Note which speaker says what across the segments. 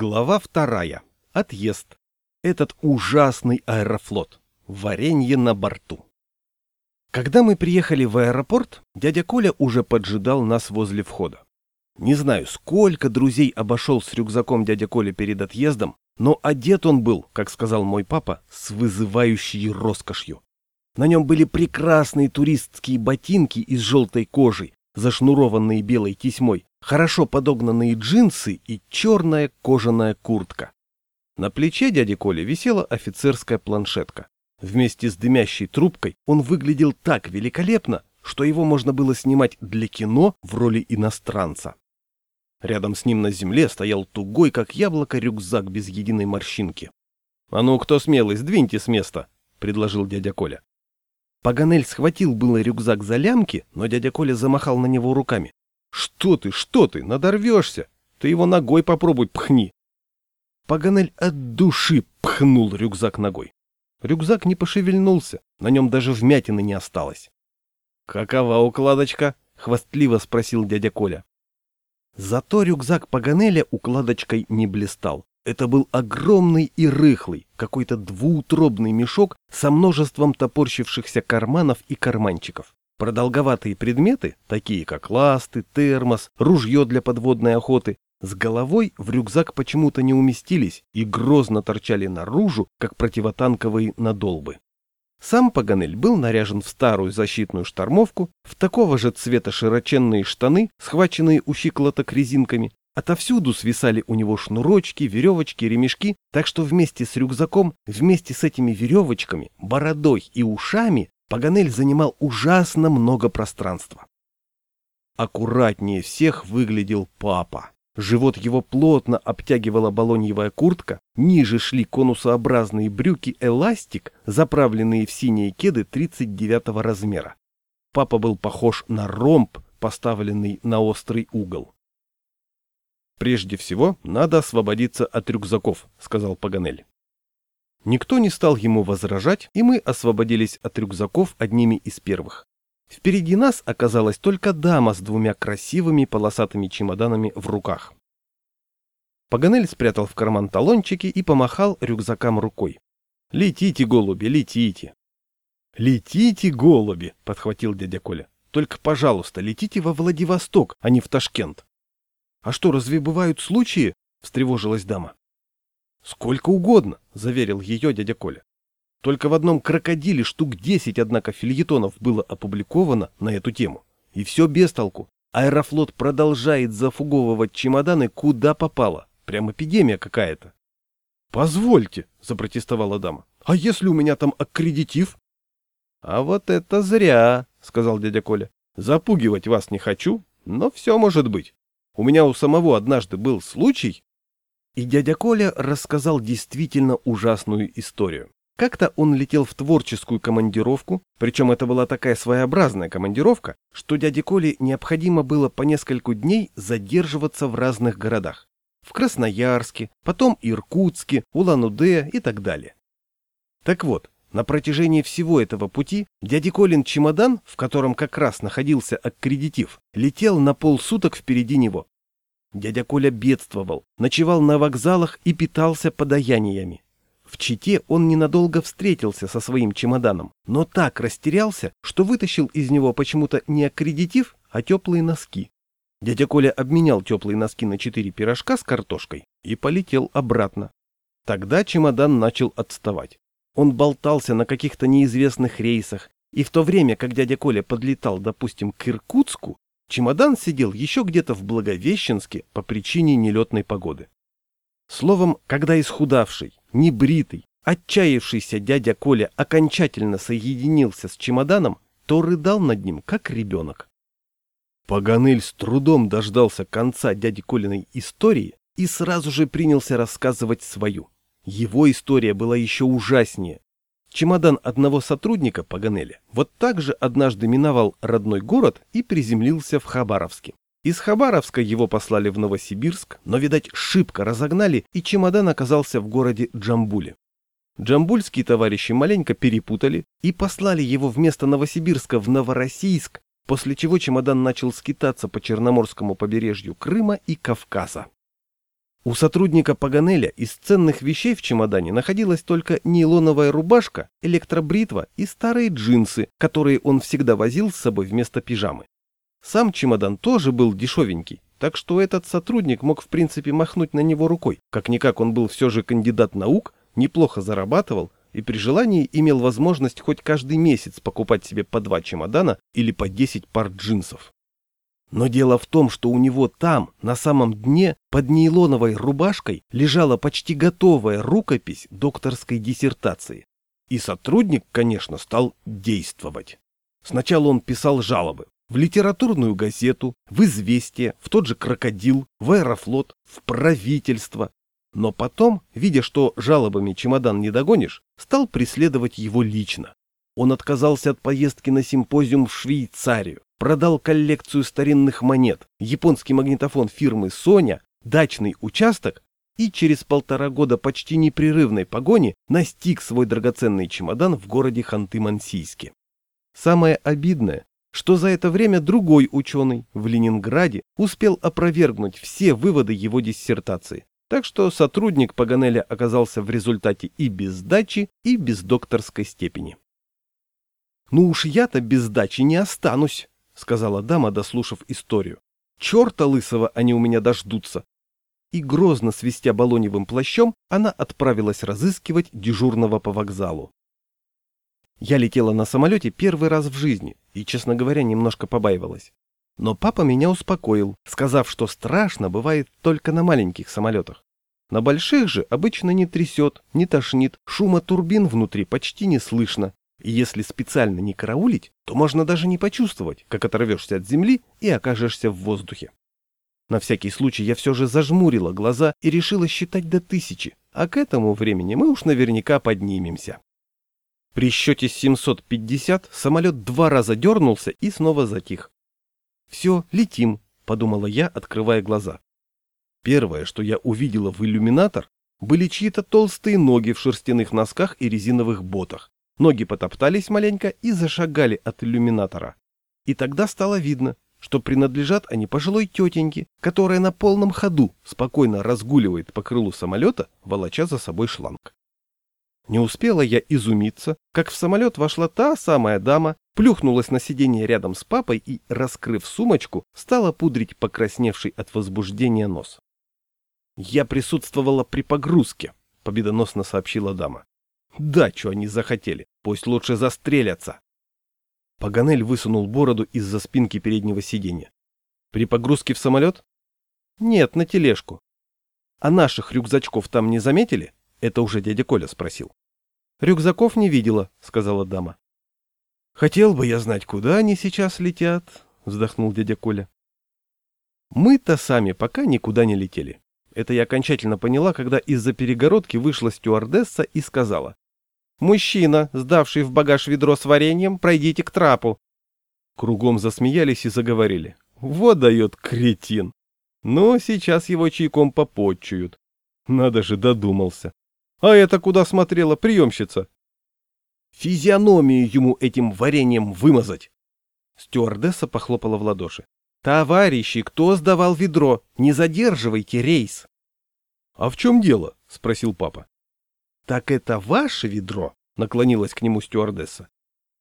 Speaker 1: Глава вторая. Отъезд. Этот ужасный аэрофлот. Варенье на борту. Когда мы приехали в аэропорт, дядя Коля уже поджидал нас возле входа. Не знаю, сколько друзей обошел с рюкзаком дядя Коля перед отъездом, но одет он был, как сказал мой папа, с вызывающей роскошью. На нем были прекрасные туристские ботинки из желтой кожи, зашнурованные белой тесьмой, хорошо подогнанные джинсы и черная кожаная куртка. На плече дяди Коли висела офицерская планшетка. Вместе с дымящей трубкой он выглядел так великолепно, что его можно было снимать для кино в роли иностранца. Рядом с ним на земле стоял тугой, как яблоко, рюкзак без единой морщинки. — А ну, кто смелый, сдвиньте с места, — предложил дядя Коля. Паганель схватил было рюкзак за лямки, но дядя Коля замахал на него руками. «Что ты, что ты, надорвешься? Ты его ногой попробуй пхни!» Паганель от души пхнул рюкзак ногой. Рюкзак не пошевельнулся, на нем даже вмятины не осталось. «Какова укладочка?» — хвастливо спросил дядя Коля. Зато рюкзак Паганеля укладочкой не блистал. Это был огромный и рыхлый, какой-то двуутробный мешок со множеством топорщившихся карманов и карманчиков. Продолговатые предметы, такие как ласты, термос, ружье для подводной охоты, с головой в рюкзак почему-то не уместились и грозно торчали наружу, как противотанковые надолбы. Сам Паганель был наряжен в старую защитную штормовку, в такого же цвета широченные штаны, схваченные у щиколоток резинками. Отовсюду свисали у него шнурочки, веревочки, ремешки, так что вместе с рюкзаком, вместе с этими веревочками, бородой и ушами Паганель занимал ужасно много пространства. Аккуратнее всех выглядел папа. Живот его плотно обтягивала балоньевая куртка, ниже шли конусообразные брюки-эластик, заправленные в синие кеды 39 размера. Папа был похож на ромб, поставленный на острый угол. «Прежде всего, надо освободиться от рюкзаков», — сказал Паганель. Никто не стал ему возражать, и мы освободились от рюкзаков одними из первых. Впереди нас оказалась только дама с двумя красивыми полосатыми чемоданами в руках. Паганель спрятал в карман талончики и помахал рюкзакам рукой. «Летите, голуби, летите!» «Летите, голуби!» — подхватил дядя Коля. «Только, пожалуйста, летите во Владивосток, а не в Ташкент». «А что, разве бывают случаи?» — встревожилась дама. «Сколько угодно», — заверил ее дядя Коля. Только в одном крокодиле штук десять, однако, фильетонов было опубликовано на эту тему. И все без толку. Аэрофлот продолжает зафуговывать чемоданы куда попало. Прям эпидемия какая-то. «Позвольте», — запротестовала дама. «А если у меня там аккредитив?» «А вот это зря», — сказал дядя Коля. «Запугивать вас не хочу, но все может быть. У меня у самого однажды был случай, и дядя Коля рассказал действительно ужасную историю. Как-то он летел в творческую командировку, причем это была такая своеобразная командировка, что дяде Коле необходимо было по нескольку дней задерживаться в разных городах. В Красноярске, потом Иркутске, Улан-Удэ и так далее. Так вот, на протяжении всего этого пути дядя Колин чемодан, в котором как раз находился аккредитив, летел на полсуток впереди него. Дядя Коля бедствовал, ночевал на вокзалах и питался подаяниями. В Чите он ненадолго встретился со своим чемоданом, но так растерялся, что вытащил из него почему-то не аккредитив, а теплые носки. Дядя Коля обменял теплые носки на четыре пирожка с картошкой и полетел обратно. Тогда чемодан начал отставать. Он болтался на каких-то неизвестных рейсах, и в то время, как дядя Коля подлетал, допустим, к Иркутску, Чемодан сидел еще где-то в Благовещенске по причине нелетной погоды. Словом, когда исхудавший, небритый, отчаявшийся дядя Коля окончательно соединился с чемоданом, то рыдал над ним, как ребенок. Паганель с трудом дождался конца дяди Колиной истории и сразу же принялся рассказывать свою. Его история была еще ужаснее, Чемодан одного сотрудника Паганеля вот так же однажды миновал родной город и приземлился в Хабаровске. Из Хабаровска его послали в Новосибирск, но, видать, шибко разогнали, и чемодан оказался в городе Джамбуле. Джамбульские товарищи маленько перепутали и послали его вместо Новосибирска в Новороссийск, после чего чемодан начал скитаться по Черноморскому побережью Крыма и Кавказа. У сотрудника Паганеля из ценных вещей в чемодане находилась только нейлоновая рубашка, электробритва и старые джинсы, которые он всегда возил с собой вместо пижамы. Сам чемодан тоже был дешевенький, так что этот сотрудник мог в принципе махнуть на него рукой. Как-никак он был все же кандидат наук, неплохо зарабатывал и при желании имел возможность хоть каждый месяц покупать себе по два чемодана или по 10 пар джинсов. Но дело в том, что у него там, на самом дне, под нейлоновой рубашкой, лежала почти готовая рукопись докторской диссертации. И сотрудник, конечно, стал действовать. Сначала он писал жалобы в литературную газету, в «Известие», в тот же «Крокодил», в «Аэрофлот», в правительство. Но потом, видя, что жалобами чемодан не догонишь, стал преследовать его лично. Он отказался от поездки на симпозиум в Швейцарию, продал коллекцию старинных монет, японский магнитофон фирмы Соня, дачный участок и через полтора года почти непрерывной погони настиг свой драгоценный чемодан в городе Ханты-Мансийске. Самое обидное, что за это время другой ученый в Ленинграде успел опровергнуть все выводы его диссертации. Так что сотрудник Паганеля оказался в результате и без дачи, и без докторской степени. «Ну уж я-то без дачи не останусь», сказала дама, дослушав историю. Черта лысого они у меня дождутся. И грозно свистя балоневым плащом, она отправилась разыскивать дежурного по вокзалу. Я летела на самолете первый раз в жизни и, честно говоря, немножко побаивалась. Но папа меня успокоил, сказав, что страшно бывает только на маленьких самолетах. На больших же обычно не трясет, не тошнит, шума турбин внутри почти не слышно, и если специально не караулить, то можно даже не почувствовать, как оторвешься от земли и окажешься в воздухе. На всякий случай я все же зажмурила глаза и решила считать до тысячи, а к этому времени мы уж наверняка поднимемся. При счете 750 самолет два раза дернулся и снова затих. «Все, летим», — подумала я, открывая глаза. Первое, что я увидела в иллюминатор, были чьи-то толстые ноги в шерстяных носках и резиновых ботах. Ноги потоптались маленько и зашагали от иллюминатора. И тогда стало видно, что принадлежат они пожилой тетеньке, которая на полном ходу спокойно разгуливает по крылу самолета, волоча за собой шланг. Не успела я изумиться, как в самолет вошла та самая дама, плюхнулась на сиденье рядом с папой и, раскрыв сумочку, стала пудрить покрасневший от возбуждения нос. «Я присутствовала при погрузке», — победоносно сообщила дама. Дачу они захотели, пусть лучше застрелятся. Паганель высунул бороду из-за спинки переднего сиденья. При погрузке в самолет? Нет, на тележку. А наших рюкзачков там не заметили? Это уже дядя Коля спросил. Рюкзаков не видела, сказала дама. Хотел бы я знать, куда они сейчас летят, вздохнул дядя Коля. Мы-то сами пока никуда не летели. Это я окончательно поняла, когда из-за перегородки вышла стюардесса и сказала. «Мужчина, сдавший в багаж ведро с вареньем, пройдите к трапу». Кругом засмеялись и заговорили. «Вот дает кретин! Но сейчас его чайком попотчуют. Надо же, додумался. А это куда смотрела приемщица?» «Физиономию ему этим вареньем вымазать!» Стюардесса похлопала в ладоши. «Товарищи, кто сдавал ведро? Не задерживайте рейс!» «А в чем дело?» — спросил папа. «Так это ваше ведро?» — наклонилась к нему стюардесса.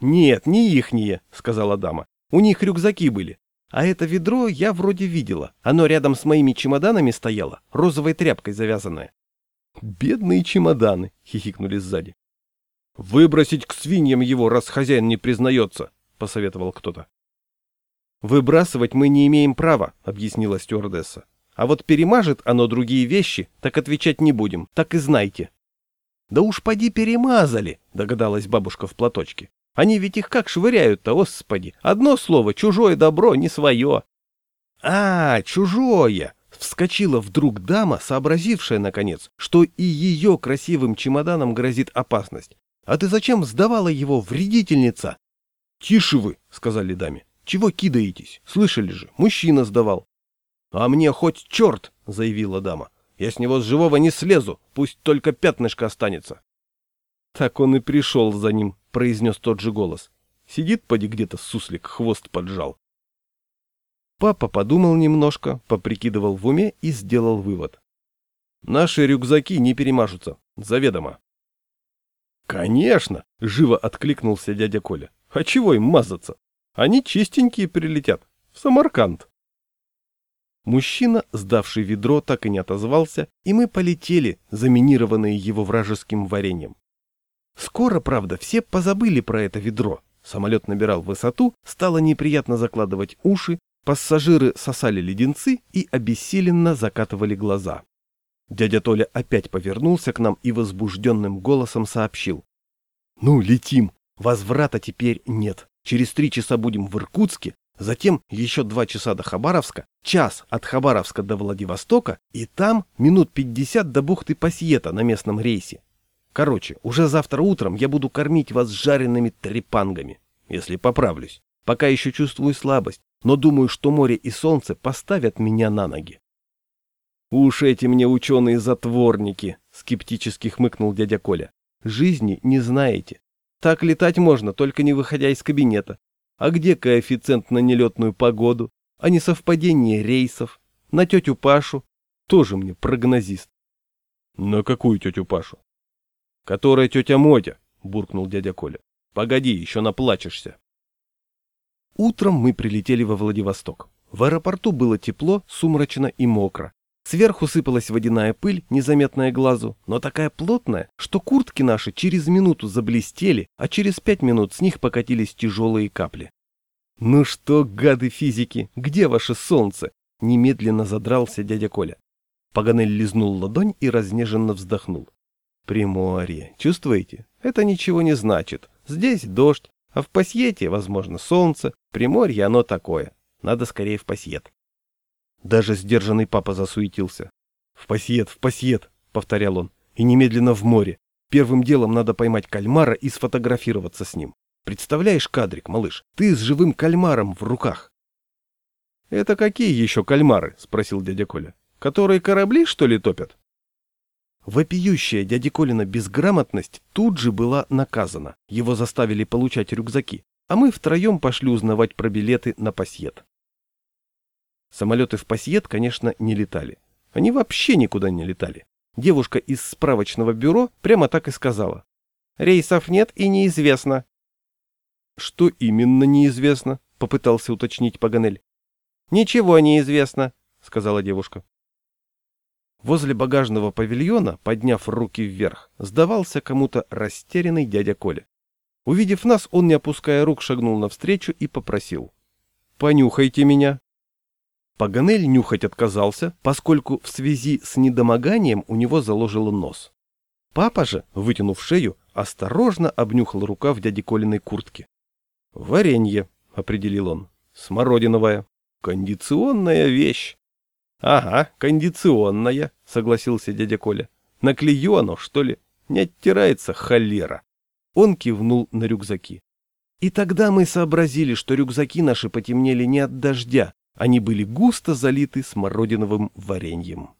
Speaker 1: «Нет, не ихние», — сказала дама. «У них рюкзаки были. А это ведро я вроде видела. Оно рядом с моими чемоданами стояло, розовой тряпкой завязанное». «Бедные чемоданы!» — хихикнули сзади. «Выбросить к свиньям его, раз хозяин не признается», — посоветовал кто-то. «Выбрасывать мы не имеем права», — объяснила стюардесса. «А вот перемажет оно другие вещи, так отвечать не будем, так и знайте». «Да уж поди перемазали», — догадалась бабушка в платочке. «Они ведь их как швыряют-то, господи! Одно слово, чужое добро, не свое!» «А, чужое!» — вскочила вдруг дама, сообразившая, наконец, что и ее красивым чемоданом грозит опасность. «А ты зачем сдавала его, вредительница?» «Тише вы!» — сказали даме. «Чего кидаетесь? Слышали же, мужчина сдавал». «А мне хоть черт!» — заявила дама. Я с него с живого не слезу, пусть только пятнышко останется. Так он и пришел за ним, произнес тот же голос. Сидит поди где-то суслик, хвост поджал. Папа подумал немножко, поприкидывал в уме и сделал вывод. Наши рюкзаки не перемажутся, заведомо. Конечно, живо откликнулся дядя Коля. А чего им мазаться? Они чистенькие прилетят. В Самарканд. Мужчина, сдавший ведро, так и не отозвался, и мы полетели, заминированные его вражеским вареньем. Скоро, правда, все позабыли про это ведро. Самолет набирал высоту, стало неприятно закладывать уши, пассажиры сосали леденцы и обессиленно закатывали глаза. Дядя Толя опять повернулся к нам и возбужденным голосом сообщил. «Ну, летим! Возврата теперь нет. Через три часа будем в Иркутске, затем еще два часа до Хабаровска, час от Хабаровска до Владивостока и там минут пятьдесят до бухты Пасьета на местном рейсе. Короче, уже завтра утром я буду кормить вас жареными трепангами, если поправлюсь. Пока еще чувствую слабость, но думаю, что море и солнце поставят меня на ноги. «Уж эти мне ученые-затворники!» — скептически хмыкнул дядя Коля. «Жизни не знаете. Так летать можно, только не выходя из кабинета. А где коэффициент на нелетную погоду? А не совпадение рейсов? На тетю Пашу? Тоже мне прогнозист». «На какую тетю Пашу?» «Которая тетя Мотя», — буркнул дядя Коля. «Погоди, еще наплачешься». Утром мы прилетели во Владивосток. В аэропорту было тепло, сумрачно и мокро. Сверху сыпалась водяная пыль, незаметная глазу, но такая плотная, что куртки наши через минуту заблестели, а через пять минут с них покатились тяжелые капли. «Ну что, гады физики, где ваше солнце?» — немедленно задрался дядя Коля. Паганель лизнул ладонь и разнеженно вздохнул. «Приморье, чувствуете? Это ничего не значит. Здесь дождь, а в Пасьете, возможно, солнце. Приморье оно такое. Надо скорее в Пасьет». Даже сдержанный папа засуетился. «В пассиет, в пассиет!» — повторял он. «И немедленно в море. Первым делом надо поймать кальмара и сфотографироваться с ним. Представляешь кадрик, малыш? Ты с живым кальмаром в руках!» «Это какие еще кальмары?» — спросил дядя Коля. «Которые корабли, что ли, топят?» Вопиющая дядя Колина безграмотность тут же была наказана. Его заставили получать рюкзаки, а мы втроем пошли узнавать про билеты на пассиет. Самолеты в Пассиет, конечно, не летали. Они вообще никуда не летали. Девушка из справочного бюро прямо так и сказала. «Рейсов нет и неизвестно». «Что именно неизвестно?» — попытался уточнить Паганель. «Ничего не известно», — сказала девушка. Возле багажного павильона, подняв руки вверх, сдавался кому-то растерянный дядя Коля. Увидев нас, он, не опуская рук, шагнул навстречу и попросил. «Понюхайте меня». Паганель нюхать отказался, поскольку в связи с недомоганием у него заложило нос. Папа же, вытянув шею, осторожно обнюхал рукав дяди Колиной куртки. «Варенье», — определил он, — «смородиновая, кондиционная вещь». «Ага, кондиционная», — согласился дядя Коля. «Наклею оно, что ли? Не оттирается холера». Он кивнул на рюкзаки. И тогда мы сообразили, что рюкзаки наши потемнели не от дождя, они были густо залиты смородиновым вареньем.